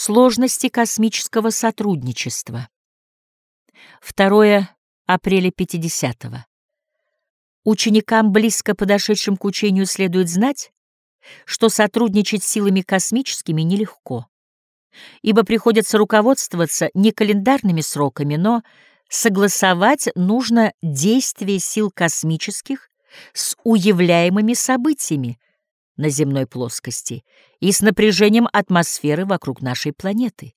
Сложности космического сотрудничества. 2 апреля 50-го. Ученикам, близко подошедшим к учению, следует знать, что сотрудничать силами космическими нелегко, ибо приходится руководствоваться не календарными сроками, но согласовать нужно действие сил космических с уявляемыми событиями на земной плоскости и с напряжением атмосферы вокруг нашей планеты.